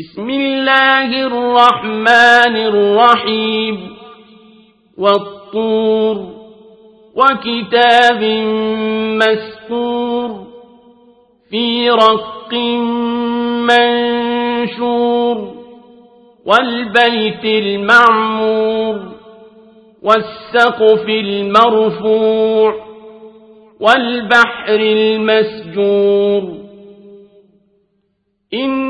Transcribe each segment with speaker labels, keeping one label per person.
Speaker 1: بسم الله الرحمن الرحيم. والطور وكتاب مسكور في رق منشور والبيت المعمور والسقف المرفوع والبحر المسجور. إن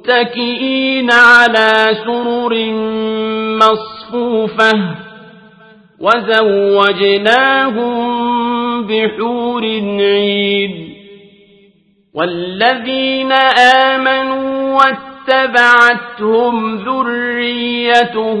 Speaker 1: متكئين على سرر مصفوفة وزوجناهم بحور عين والذين آمنوا واتبعتهم ذريتهم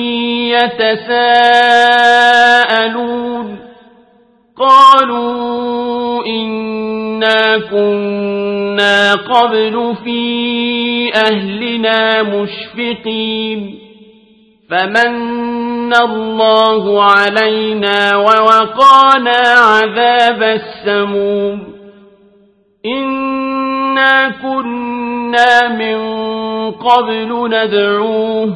Speaker 1: يتساءلون. قالوا إنا كنا قبل في أهلنا مشفقين. فمن الله علينا ووقانا عذاب السموم. إنا كنا من قبل ندعوه.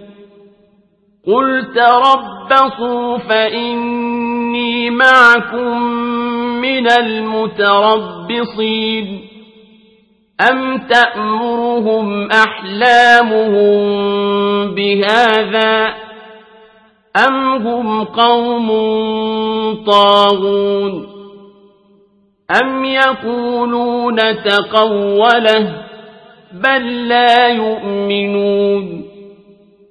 Speaker 1: قل تربصوا فإني معكم من المتربصين أم تأمرهم أحلامهم بهذا أم هم قوم طاغون أم يقولون تقوله بل لا يؤمنون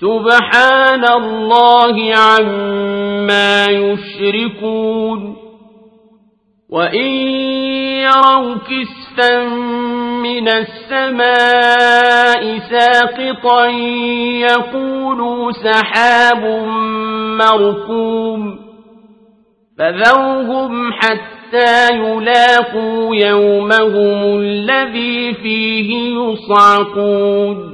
Speaker 1: سبحان الله عما يشركون وإن يروا كسفا من السماء ساقطا يقولوا سحاب مركوم فذوهم حتى يلاقوا يومهم الذي فيه يصعقون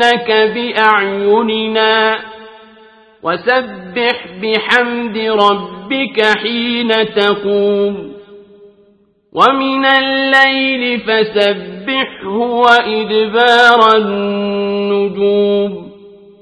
Speaker 1: فإنك بأعيننا وسبح بحمد ربك حين تقوم ومن الليل فسبحه وإدبار النجوم